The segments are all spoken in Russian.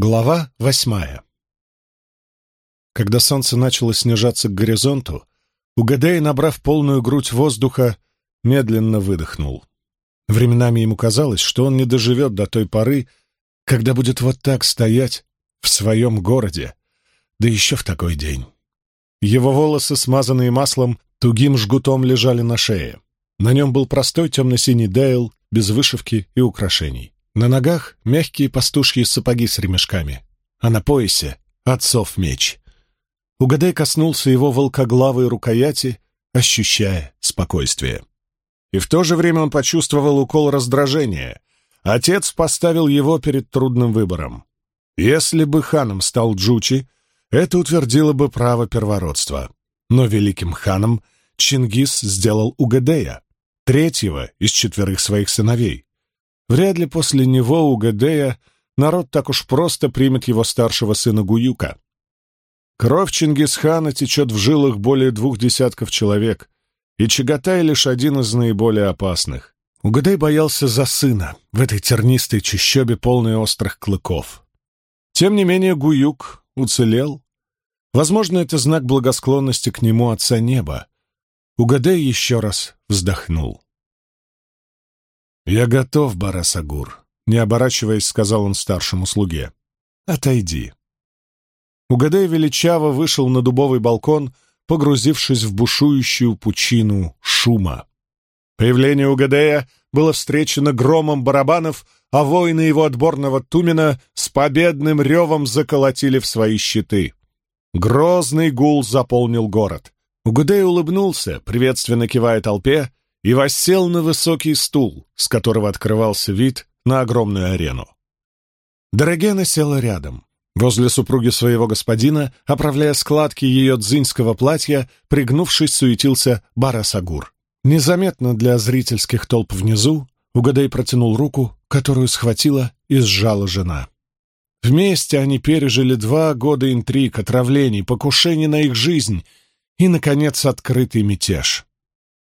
Глава восьмая Когда солнце начало снижаться к горизонту, Угадей, набрав полную грудь воздуха, медленно выдохнул. Временами ему казалось, что он не доживет до той поры, когда будет вот так стоять в своем городе, да еще в такой день. Его волосы, смазанные маслом, тугим жгутом лежали на шее. На нем был простой темно-синий дейл, без вышивки и украшений. На ногах мягкие пастушьи сапоги с ремешками, а на поясе — отцов меч. Угадай коснулся его волкоглавой рукояти, ощущая спокойствие. И в то же время он почувствовал укол раздражения. Отец поставил его перед трудным выбором. Если бы ханом стал Джучи, это утвердило бы право первородства. Но великим ханом Чингис сделал Угадея, третьего из четверых своих сыновей. Вряд ли после него, у Гадея, народ так уж просто примет его старшего сына Гуюка. Кровь Чингисхана течет в жилах более двух десятков человек, и Чагатай лишь один из наиболее опасных. Угадай боялся за сына в этой тернистой чащобе, полной острых клыков. Тем не менее Гуюк уцелел. Возможно, это знак благосклонности к нему Отца Неба. Угадай еще раз вздохнул. «Я готов, Барасагур», — не оборачиваясь, сказал он старшему слуге. «Отойди». Угадай величаво вышел на дубовый балкон, погрузившись в бушующую пучину шума. Появление Угадея было встречено громом барабанов, а воины его отборного Тумена с победным ревом заколотили в свои щиты. Грозный гул заполнил город. Угадей улыбнулся, приветственно кивая толпе, и воссел на высокий стул, с которого открывался вид на огромную арену. Дорогена села рядом, возле супруги своего господина, оправляя складки ее дзиньского платья, пригнувшись, суетился Барасагур. Незаметно для зрительских толп внизу Угадай протянул руку, которую схватила и сжала жена. Вместе они пережили два года интриг, отравлений, покушений на их жизнь и, наконец, открытый мятеж.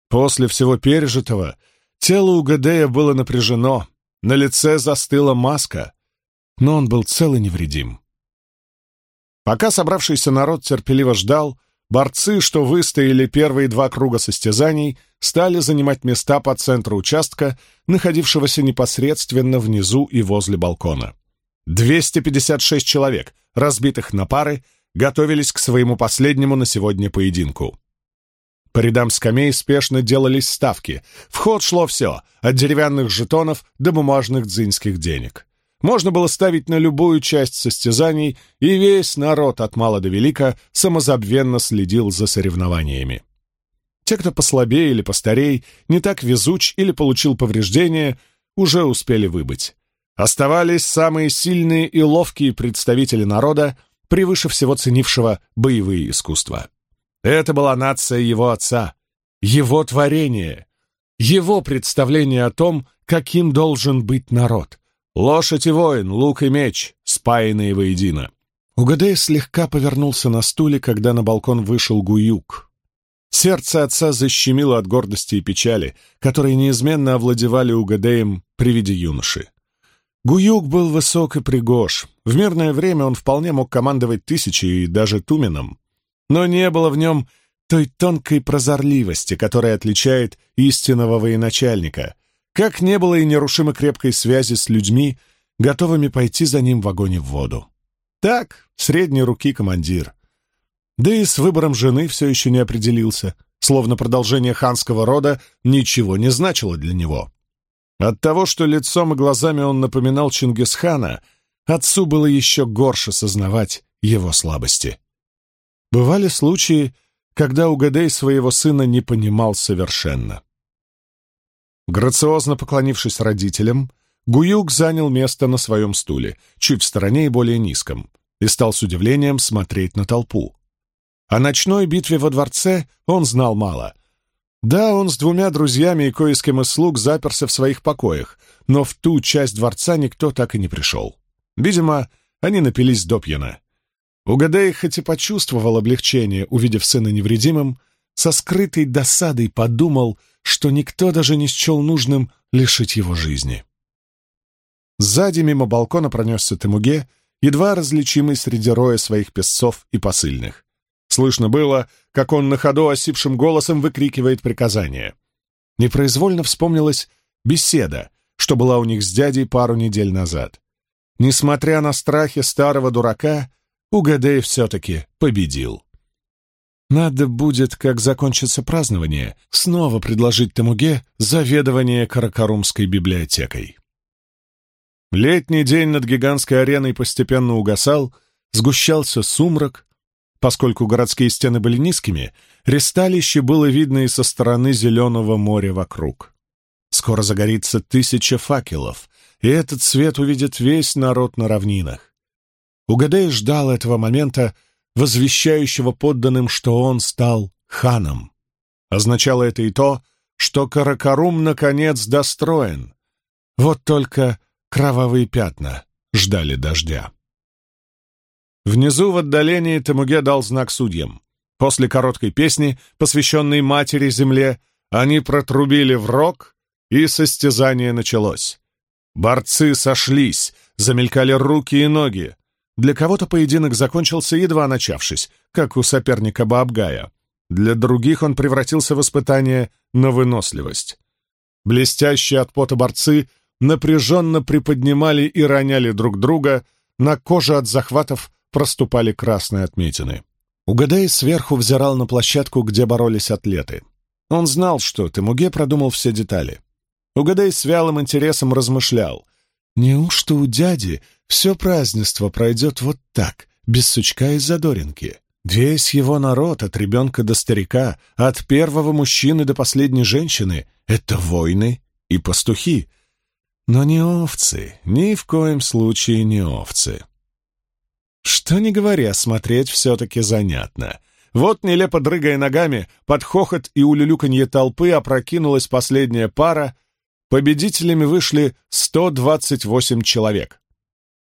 После всего пережитого тело у Гадея было напряжено, на лице застыла маска, но он был цел и невредим. Пока собравшийся народ терпеливо ждал, борцы, что выстояли первые два круга состязаний, стали занимать места по центру участка, находившегося непосредственно внизу и возле балкона. 256 человек, разбитых на пары, готовились к своему последнему на сегодня поединку. По рядам скамей спешно делались ставки. В ход шло все, от деревянных жетонов до бумажных дзиньских денег. Можно было ставить на любую часть состязаний, и весь народ от мала до велика самозабвенно следил за соревнованиями. Те, кто послабее или постарей, не так везуч или получил повреждения, уже успели выбыть. Оставались самые сильные и ловкие представители народа, превыше всего ценившего боевые искусства. Это была нация его отца, его творение, его представление о том, каким должен быть народ. Лошадь и воин, лук и меч, спаянные воедино. Угадей слегка повернулся на стуле, когда на балкон вышел Гуюк. Сердце отца защемило от гордости и печали, которые неизменно овладевали Угадеем при виде юноши. Гуюк был высок и пригож. В мирное время он вполне мог командовать тысячей и даже туменом но не было в нем той тонкой прозорливости, которая отличает истинного военачальника, как не было и нерушимо крепкой связи с людьми, готовыми пойти за ним в огонь и в воду. Так, средней руки командир. Да и с выбором жены все еще не определился, словно продолжение ханского рода ничего не значило для него. От того, что лицом и глазами он напоминал Чингисхана, отцу было еще горше сознавать его слабости. Бывали случаи, когда Угадей своего сына не понимал совершенно. Грациозно поклонившись родителям, Гуюк занял место на своем стуле, чуть в стороне и более низком, и стал с удивлением смотреть на толпу. О ночной битве во дворце он знал мало. Да, он с двумя друзьями и кое с кем из слуг заперся в своих покоях, но в ту часть дворца никто так и не пришел. Видимо, они напились допьяна. Угадай хоть и почувствовал облегчение, увидев сына невредимым, со скрытой досадой подумал, что никто даже не счел нужным лишить его жизни. Сзади мимо балкона пронесся Темуге едва различимый среди роя своих песцов и посыльных. Слышно было, как он на ходу осипшим голосом выкрикивает приказания. Непроизвольно вспомнилась беседа, что была у них с дядей пару недель назад. Несмотря на страхи старого дурака, Угадей все-таки победил. Надо будет, как закончится празднование, снова предложить Тамуге заведование Каракарумской библиотекой. Летний день над гигантской ареной постепенно угасал, сгущался сумрак. Поскольку городские стены были низкими, ресталище было видно и со стороны зеленого моря вокруг. Скоро загорится тысяча факелов, и этот свет увидит весь народ на равнинах. Угадей ждал этого момента, возвещающего подданным, что он стал ханом. Означало это и то, что Каракарум наконец достроен. Вот только кровавые пятна ждали дождя. Внизу в отдалении Тамуге дал знак судьям. После короткой песни, посвященной матери-земле, они протрубили в рог, и состязание началось. Борцы сошлись, замелькали руки и ноги. Для кого-то поединок закончился, едва начавшись, как у соперника Баабгая. Для других он превратился в испытание на выносливость. Блестящие от пота борцы напряженно приподнимали и роняли друг друга, на коже от захватов проступали красные отметины. Угадай сверху взирал на площадку, где боролись атлеты. Он знал, что Темуге продумал все детали. Угадай с вялым интересом размышлял. Неужто у дяди все празднество пройдет вот так, без сучка и задоринки? Весь его народ, от ребенка до старика, от первого мужчины до последней женщины — это воины и пастухи. Но не овцы, ни в коем случае не овцы. Что ни говоря, смотреть все-таки занятно. Вот, нелепо дрыгая ногами, под хохот и улюлюканье толпы опрокинулась последняя пара — Победителями вышли 128 человек.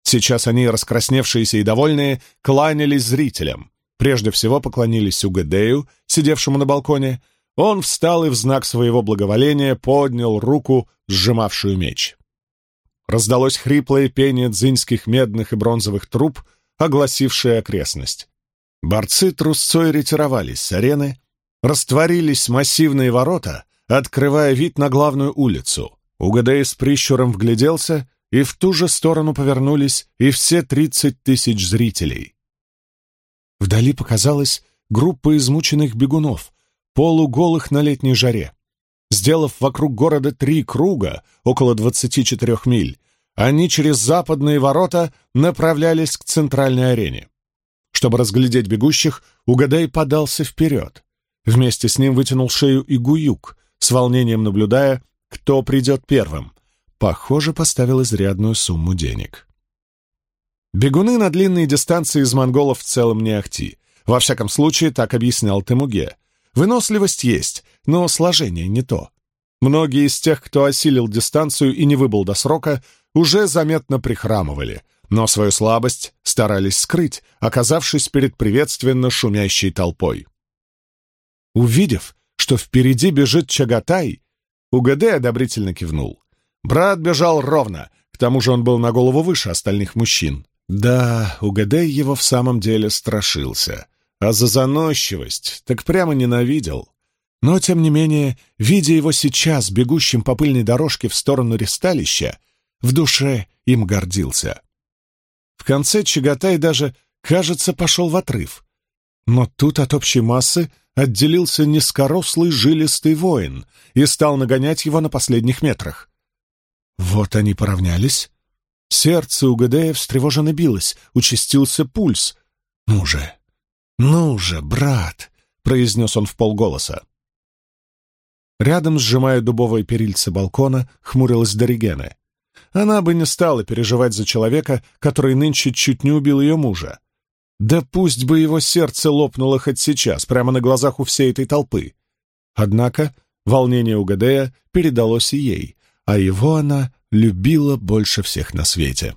Сейчас они, раскрасневшиеся и довольные, кланялись зрителям. Прежде всего поклонились Угадею, сидевшему на балконе. Он встал и в знак своего благоволения поднял руку, сжимавшую меч. Раздалось хриплое пение дзиньских медных и бронзовых труб, огласившее окрестность. Борцы трусцой ретировались с арены, растворились массивные ворота, открывая вид на главную улицу. Угадей с прищуром вгляделся, и в ту же сторону повернулись и все тридцать тысяч зрителей. Вдали показалась группа измученных бегунов, полуголых на летней жаре. Сделав вокруг города три круга, около двадцати четырех миль, они через западные ворота направлялись к центральной арене. Чтобы разглядеть бегущих, Угадай подался вперед. Вместе с ним вытянул шею и Гуюк, с волнением наблюдая, кто придет первым. Похоже, поставил изрядную сумму денег. Бегуны на длинные дистанции из монголов в целом не ахти. Во всяком случае, так объяснял Темуге. Выносливость есть, но сложение не то. Многие из тех, кто осилил дистанцию и не выбыл до срока, уже заметно прихрамывали, но свою слабость старались скрыть, оказавшись перед приветственно шумящей толпой. Увидев, что впереди бежит Чагатай, УГД одобрительно кивнул. Брат бежал ровно, к тому же он был на голову выше остальных мужчин. Да, УГД его в самом деле страшился, а за заносчивость так прямо ненавидел. Но, тем не менее, видя его сейчас, бегущим по пыльной дорожке в сторону ресталища, в душе им гордился. В конце Чагатай даже, кажется, пошел в отрыв. Но тут от общей массы отделился низкорослый жилистый воин и стал нагонять его на последних метрах. Вот они поравнялись. Сердце у Гадея встревоженно билось, участился пульс. «Ну же, ну же, брат!» — произнес он в полголоса. Рядом, сжимая дубовое перильце балкона, хмурилась Доригена. Она бы не стала переживать за человека, который нынче чуть не убил ее мужа. Да пусть бы его сердце лопнуло хоть сейчас, прямо на глазах у всей этой толпы. Однако волнение у Гадея передалось и ей, а его она любила больше всех на свете.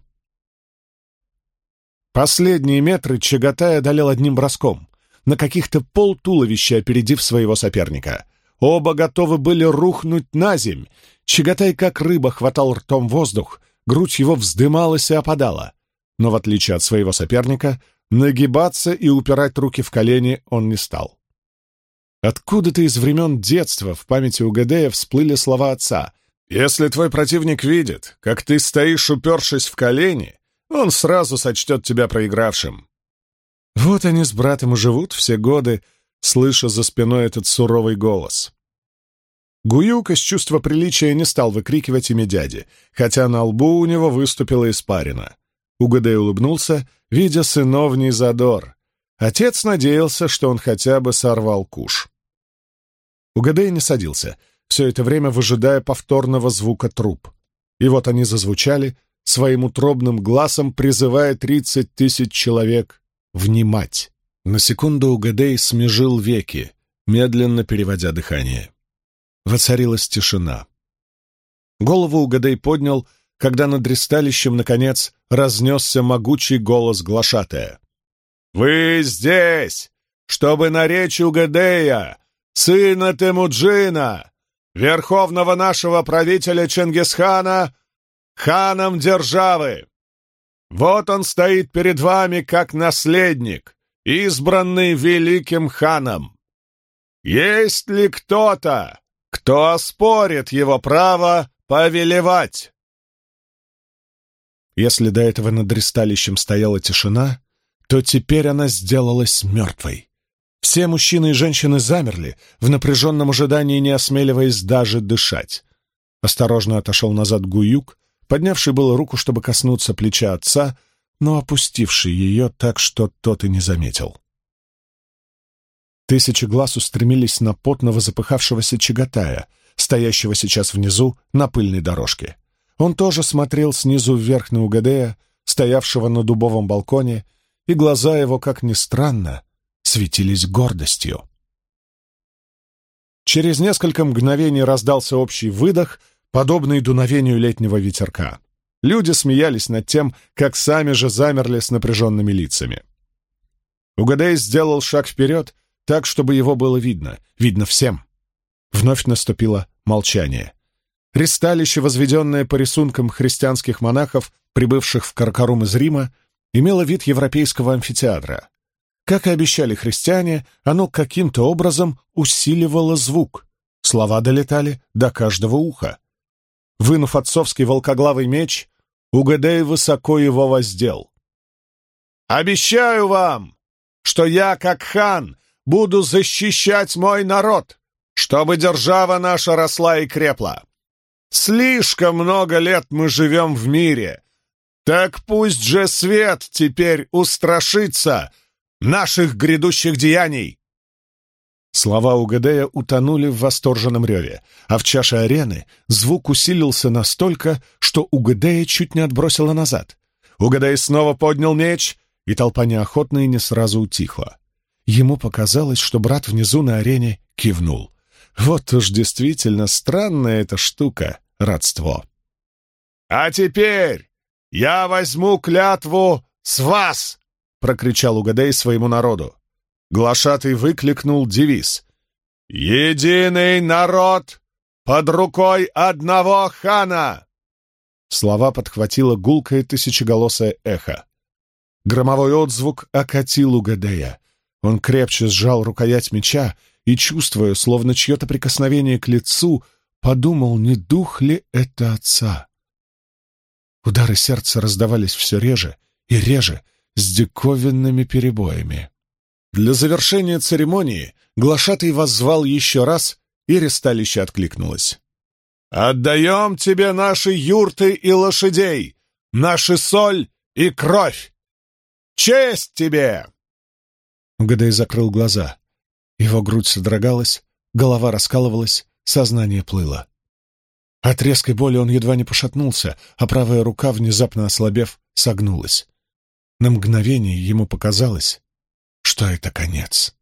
Последние метры Чагатай одолел одним броском, на каких-то полтуловища опередив своего соперника. Оба готовы были рухнуть на земь. Чагатай, как рыба, хватал ртом воздух, грудь его вздымалась и опадала. но в отличие от своего соперника, нагибаться и упирать руки в колени он не стал. Откуда-то из времен детства в памяти Угадея всплыли слова отца. «Если твой противник видит, как ты стоишь, упершись в колени, он сразу сочтет тебя проигравшим». Вот они с братом и живут все годы, слыша за спиной этот суровый голос. Гуюк из чувства приличия не стал выкрикивать имя дяди, хотя на лбу у него выступила испарина. Угадей улыбнулся, видя сыновний задор. Отец надеялся, что он хотя бы сорвал куш. Угадей не садился, все это время выжидая повторного звука труп. И вот они зазвучали, своим утробным глазом призывая тридцать тысяч человек внимать. На секунду Угадей смежил веки, медленно переводя дыхание. Воцарилась тишина. Голову Угадей поднял, когда над ристалищем, наконец, разнесся могучий голос глашатая. «Вы здесь, чтобы наречь Угадея, сына Темуджина, верховного нашего правителя Чингисхана, ханом державы! Вот он стоит перед вами как наследник, избранный великим ханом. Есть ли кто-то, кто оспорит его право повелевать. Если до этого над ристалищем стояла тишина, то теперь она сделалась мертвой. Все мужчины и женщины замерли, в напряженном ожидании не осмеливаясь даже дышать. Осторожно отошел назад Гуюк, поднявший было руку, чтобы коснуться плеча отца, но опустивший ее так, что тот и не заметил. Тысячи глаз устремились на потного запыхавшегося чагатая, стоящего сейчас внизу на пыльной дорожке. Он тоже смотрел снизу вверх на Угадея, стоявшего на дубовом балконе, и глаза его, как ни странно, светились гордостью. Через несколько мгновений раздался общий выдох, подобный дуновению летнего ветерка. Люди смеялись над тем, как сами же замерли с напряженными лицами. Угадей сделал шаг вперед так, чтобы его было видно, видно всем. Вновь наступило молчание. Ристалище, возведенное по рисункам христианских монахов, прибывших в Каркарум из Рима, имело вид европейского амфитеатра. Как и обещали христиане, оно каким-то образом усиливало звук. Слова долетали до каждого уха. Вынув отцовский волкоглавый меч, Угадей высоко его воздел. «Обещаю вам, что я, как хан, буду защищать мой народ, чтобы держава наша росла и крепла. Слишком много лет мы живем в мире. Так пусть же свет теперь устрашится наших грядущих деяний. Слова Угадея утонули в восторженном реве, а в чаше арены звук усилился настолько, что Угадея чуть не отбросило назад. Угадей снова поднял меч, и толпа неохотно и не сразу утихла. Ему показалось, что брат внизу на арене кивнул. Вот уж действительно странная эта штука — родство. «А теперь я возьму клятву с вас!» — прокричал Угадей своему народу. Глашатый выкликнул девиз. «Единый народ под рукой одного хана!» Слова подхватило гулкое тысячеголосое эхо. Громовой отзвук окатил Угадея. Он крепче сжал рукоять меча и, чувствуя, словно чье-то прикосновение к лицу, подумал, не дух ли это отца. Удары сердца раздавались все реже и реже, с диковинными перебоями. Для завершения церемонии глашатый воззвал еще раз, и ресталище откликнулось. «Отдаем тебе наши юрты и лошадей, наши соль и кровь! Честь тебе!» Угадай закрыл глаза. Его грудь содрогалась, голова раскалывалась, сознание плыло. От резкой боли он едва не пошатнулся, а правая рука, внезапно ослабев, согнулась. На мгновение ему показалось, что это конец.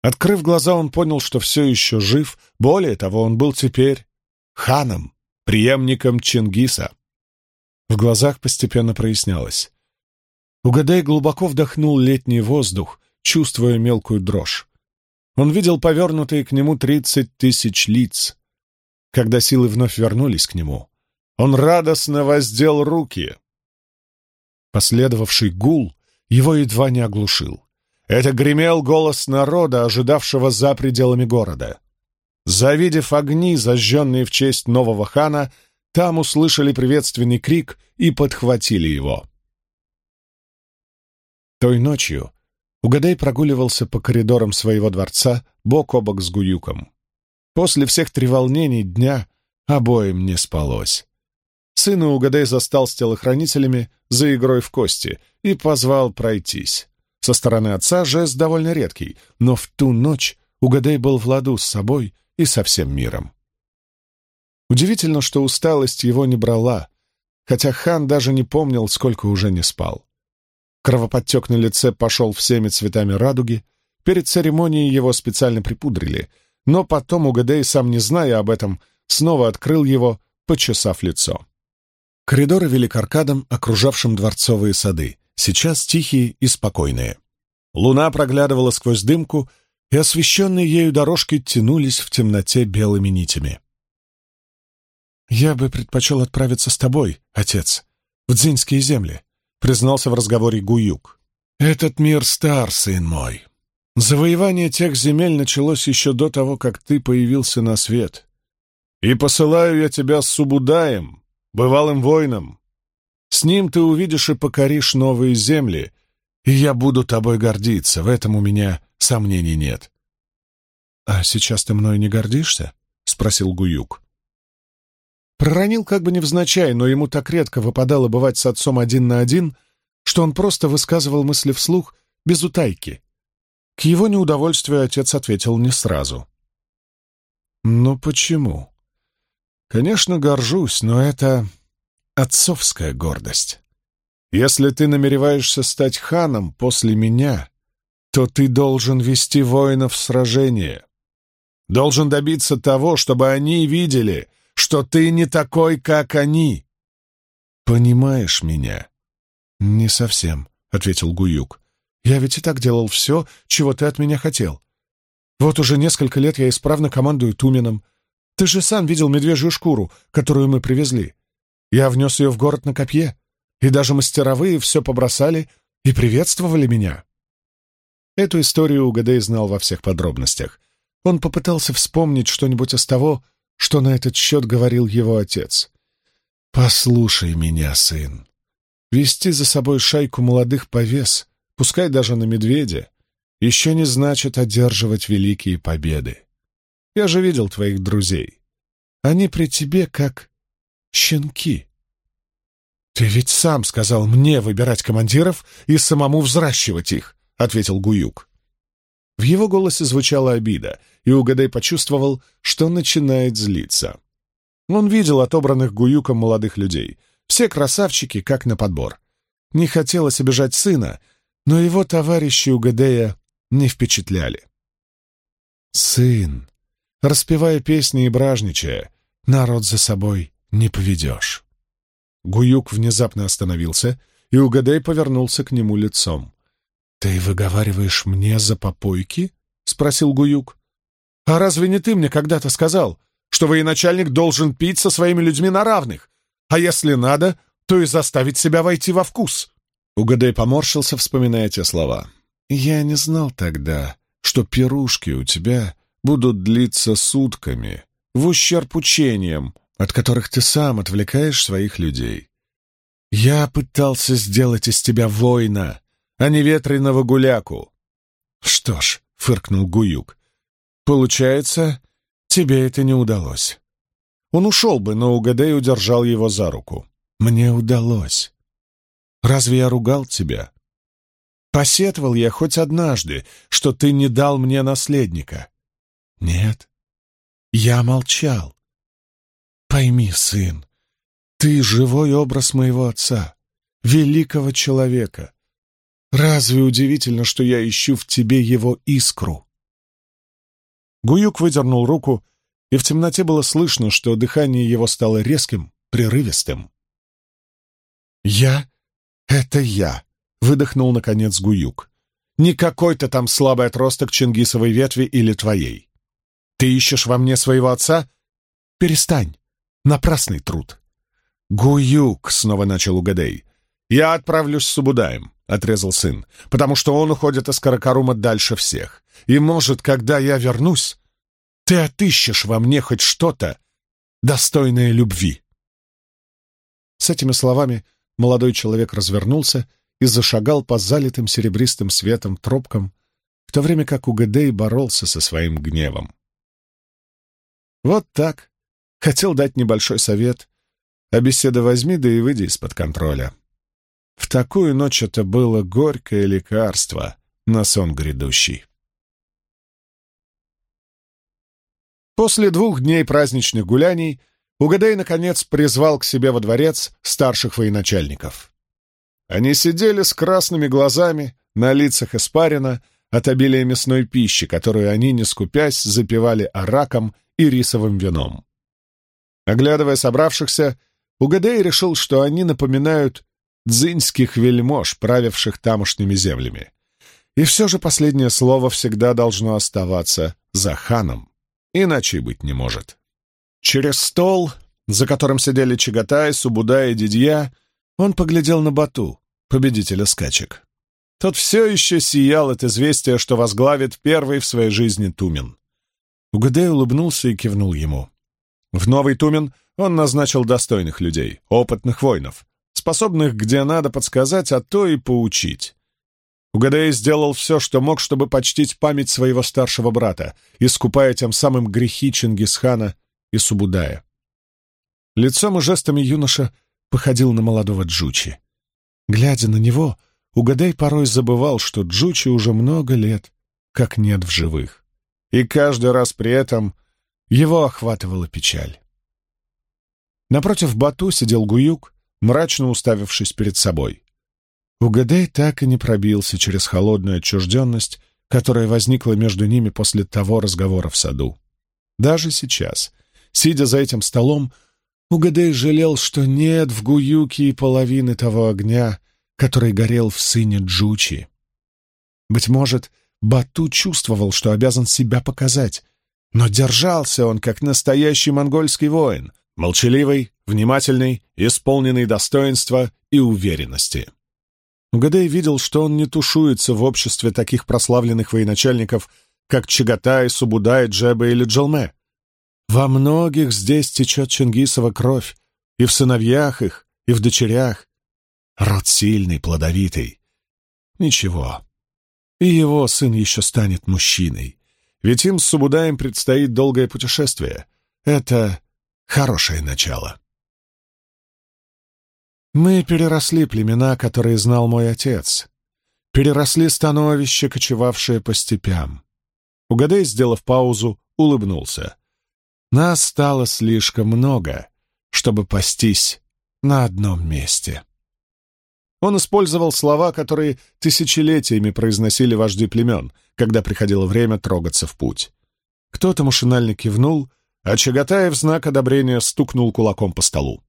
Открыв глаза, он понял, что все еще жив. Более того, он был теперь ханом, преемником Чингиса. В глазах постепенно прояснялось. Угадай глубоко вдохнул летний воздух, чувствуя мелкую дрожь. Он видел повернутые к нему тридцать тысяч лиц. Когда силы вновь вернулись к нему, он радостно воздел руки, Последовавший гул его едва не оглушил. Это гремел голос народа, ожидавшего за пределами города. Завидев огни, зажженные в честь нового хана, там услышали приветственный крик и подхватили его. Той ночью Угадай прогуливался по коридорам своего дворца бок о бок с Гуюком. После всех треволнений дня обоим не спалось. Сына Угадай застал с телохранителями за игрой в кости и позвал пройтись. Со стороны отца жест довольно редкий, но в ту ночь Угадай был в ладу с собой и со всем миром. Удивительно, что усталость его не брала, хотя хан даже не помнил, сколько уже не спал. Кровоподтек на лице пошел всеми цветами радуги. Перед церемонией его специально припудрили, но потом Угадей, сам не зная об этом, снова открыл его, почесав лицо. Коридоры вели к аркадам, окружавшим дворцовые сады, сейчас тихие и спокойные. Луна проглядывала сквозь дымку, и освещенные ею дорожки тянулись в темноте белыми нитями. «Я бы предпочел отправиться с тобой, отец, в Дзиньские земли», признался в разговоре Гуюк. «Этот мир стар, сын мой. Завоевание тех земель началось еще до того, как ты появился на свет. И посылаю я тебя с Субудаем, бывалым воином. С ним ты увидишь и покоришь новые земли, и я буду тобой гордиться, в этом у меня сомнений нет». «А сейчас ты мной не гордишься?» — спросил Гуюк. Проронил как бы невзначай, но ему так редко выпадало бывать с отцом один на один, что он просто высказывал мысли вслух, без утайки. К его неудовольствию отец ответил не сразу. «Ну почему?» «Конечно, горжусь, но это отцовская гордость. Если ты намереваешься стать ханом после меня, то ты должен вести воинов в сражение. Должен добиться того, чтобы они видели — что ты не такой, как они. Понимаешь меня? Не совсем, ответил Гуюк. Я ведь и так делал все, чего ты от меня хотел. Вот уже несколько лет я исправно командую Туменом. Ты же сам видел медвежью шкуру, которую мы привезли. Я внес ее в город на копье, и даже мастеровые все побросали и приветствовали меня. Эту историю Угадей знал во всех подробностях. Он попытался вспомнить что-нибудь из того, что на этот счет говорил его отец. «Послушай меня, сын. Вести за собой шайку молодых повес, пускай даже на медведя, еще не значит одерживать великие победы. Я же видел твоих друзей. Они при тебе как щенки». «Ты ведь сам сказал мне выбирать командиров и самому взращивать их», — ответил Гуюк. В его голосе звучала обида, и Угадай почувствовал, что начинает злиться. Он видел отобранных Гуюком молодых людей. Все красавчики, как на подбор. Не хотелось обижать сына, но его товарищи Угадея не впечатляли. «Сын!» Распевая песни и бражничая, народ за собой не поведешь. Гуюк внезапно остановился, и Угадей повернулся к нему лицом. «Ты выговариваешь мне за попойки?» — спросил Гуюк. «А разве не ты мне когда-то сказал, что военачальник должен пить со своими людьми на равных, а если надо, то и заставить себя войти во вкус?» Угадай поморщился, вспоминая те слова. «Я не знал тогда, что пирушки у тебя будут длиться сутками, в ущерб учениям, от которых ты сам отвлекаешь своих людей. Я пытался сделать из тебя воина, а не ветреного гуляку. Что ж, фыркнул Гуюк, получается, тебе это не удалось. Он ушел бы, но Угадей удержал его за руку. Мне удалось. Разве я ругал тебя? Посетовал я хоть однажды, что ты не дал мне наследника. Нет, я молчал. Пойми, сын, ты живой образ моего отца, великого человека, Разве удивительно, что я ищу в тебе его искру? Гуюк выдернул руку, и в темноте было слышно, что дыхание его стало резким, прерывистым. «Я — это я», — выдохнул, наконец, Гуюк. «Не какой-то там слабый отросток Чингисовой ветви или твоей. Ты ищешь во мне своего отца? Перестань. Напрасный труд». «Гуюк», — снова начал Угадей, «Я отправлюсь с Субудаем», — отрезал сын, «потому что он уходит из Каракарума дальше всех. И, может, когда я вернусь, ты отыщешь во мне хоть что-то, достойное любви». С этими словами молодой человек развернулся и зашагал по залитым серебристым светом тропкам, в то время как Угадей боролся со своим гневом. Вот так. Хотел дать небольшой совет, а беседа возьми, да и выйди из-под контроля. В такую ночь это было горькое лекарство на сон грядущий. После двух дней праздничных гуляний Угадей, наконец, призвал к себе во дворец старших военачальников. Они сидели с красными глазами, на лицах испарина, от обилия мясной пищи, которую они, не скупясь, запивали араком и рисовым вином. Оглядывая собравшихся, Угадей решил, что они напоминают дзиньских вельмож, правивших тамошними землями. И все же последнее слово всегда должно оставаться за ханом, иначе быть не может. Через стол, за которым сидели Чагатай, Субуда и Дидья, он поглядел на Бату, победителя скачек. Тот все еще сиял от известия, что возглавит первый в своей жизни Тумен. Угадей улыбнулся и кивнул ему. В новый Тумен он назначил достойных людей, опытных воинов, способных где надо подсказать, а то и поучить. Угадей сделал все, что мог, чтобы почтить память своего старшего брата, искупая тем самым грехи Чингисхана и Субудая. Лицом и жестами юноша походил на молодого Джучи. Глядя на него, Угадай порой забывал, что Джучи уже много лет как нет в живых. И каждый раз при этом его охватывала печаль. Напротив Бату сидел Гуюк, мрачно уставившись перед собой. Угадай так и не пробился через холодную отчужденность, которая возникла между ними после того разговора в саду. Даже сейчас, Сидя за этим столом, Угадей жалел, что нет в Гуюке и половины того огня, который горел в сыне Джучи. Быть может, Бату чувствовал, что обязан себя показать, но держался он, как настоящий монгольский воин, молчаливый, внимательный, исполненный достоинства и уверенности. Угадей видел, что он не тушуется в обществе таких прославленных военачальников, как Чагатай, Субудай, Джеба или Джилме. Во многих здесь течет Чингисова кровь, и в сыновьях их, и в дочерях. Род сильный, плодовитый. Ничего. И его сын еще станет мужчиной. Ведь им с Субудаем предстоит долгое путешествие. Это хорошее начало. Мы переросли племена, которые знал мой отец. Переросли становище, кочевавшее по степям. Угадай, сделав паузу, улыбнулся. Нас стало слишком много, чтобы пастись на одном месте. Он использовал слова, которые тысячелетиями произносили вожди племен, когда приходило время трогаться в путь. Кто-то машинально кивнул, а Чагатай в знак одобрения стукнул кулаком по столу.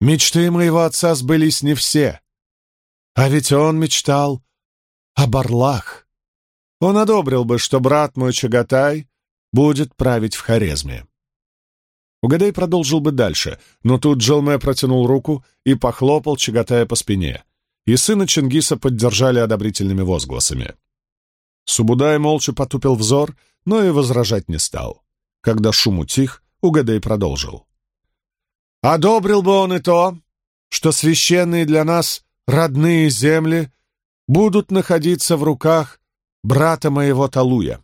Мечты моего отца сбылись не все. А ведь он мечтал о Барлах. Он одобрил бы, что брат мой Чагатай будет править в Хорезме. Угадай продолжил бы дальше, но тут Джилме протянул руку и похлопал Чагатая по спине, и сына Чингиса поддержали одобрительными возгласами. Субудай молча потупил взор, но и возражать не стал. Когда шум утих, Угадай продолжил. «Одобрил бы он и то, что священные для нас родные земли будут находиться в руках брата моего Талуя.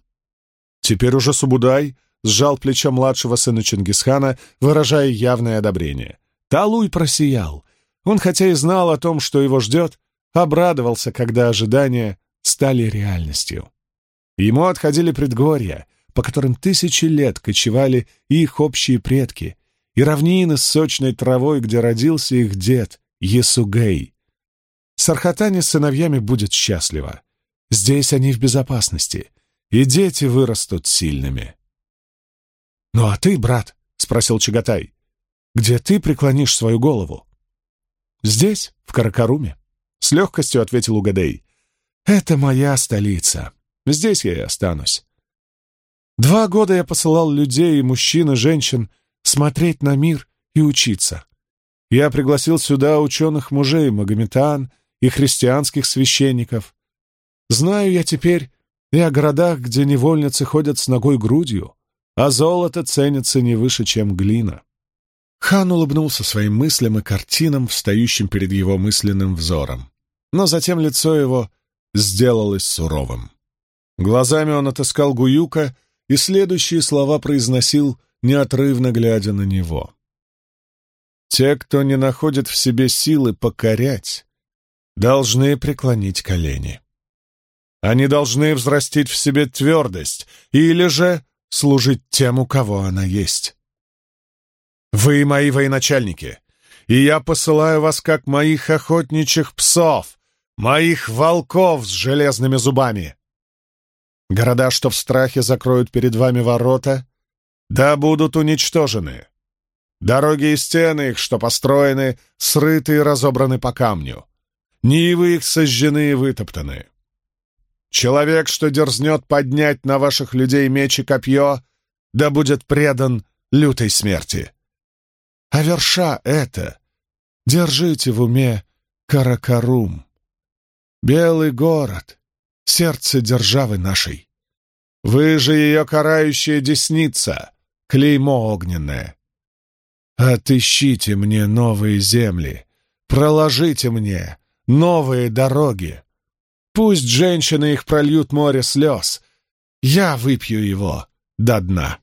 Теперь уже Субудай сжал плечо младшего сына Чингисхана, выражая явное одобрение. Талуй просиял. Он, хотя и знал о том, что его ждет, обрадовался, когда ожидания стали реальностью. Ему отходили предгорья, по которым тысячи лет кочевали их общие предки, и равнины с сочной травой, где родился их дед, Есугей. Сархатане с сыновьями будет счастлива. Здесь они в безопасности, и дети вырастут сильными. «Ну а ты, брат?» — спросил Чагатай. «Где ты преклонишь свою голову?» «Здесь, в Каракаруме», — с легкостью ответил Угадей. «Это моя столица. Здесь я и останусь. Два года я посылал людей, мужчин и женщин, смотреть на мир и учиться. я пригласил сюда ученых мужей, магометан и христианских священников. Знаю я теперь и о городах, где невольницы ходят с ногой грудью, а золото ценится не выше, чем глина. Хан улыбнулся своим мыслям и картинам, встающим перед его мысленным взором. Но затем лицо его сделалось суровым. Глазами он отыскал Гуюка и следующие слова произносил, неотрывно глядя на него. «Те, кто не находит в себе силы покорять, должны преклонить колени. Они должны взрастить в себе твердость или же служить тем, у кого она есть. Вы мои военачальники, и я посылаю вас как моих охотничьих псов, моих волков с железными зубами. Города, что в страхе закроют перед вами ворота, да будут уничтожены. Дороги и стены их, что построены, срыты и разобраны по камню. Нивы их сожжены и вытоптаны. Человек, что дерзнет поднять на ваших людей меч и копье, да будет предан лютой смерти. А верша это держите в уме Каракарум. Белый город, сердце державы нашей. Вы же ее карающая десница, клеймо огненное. Отыщите мне новые земли, проложите мне новые дороги. Пусть женщины их прольют море слез, я выпью его до дна.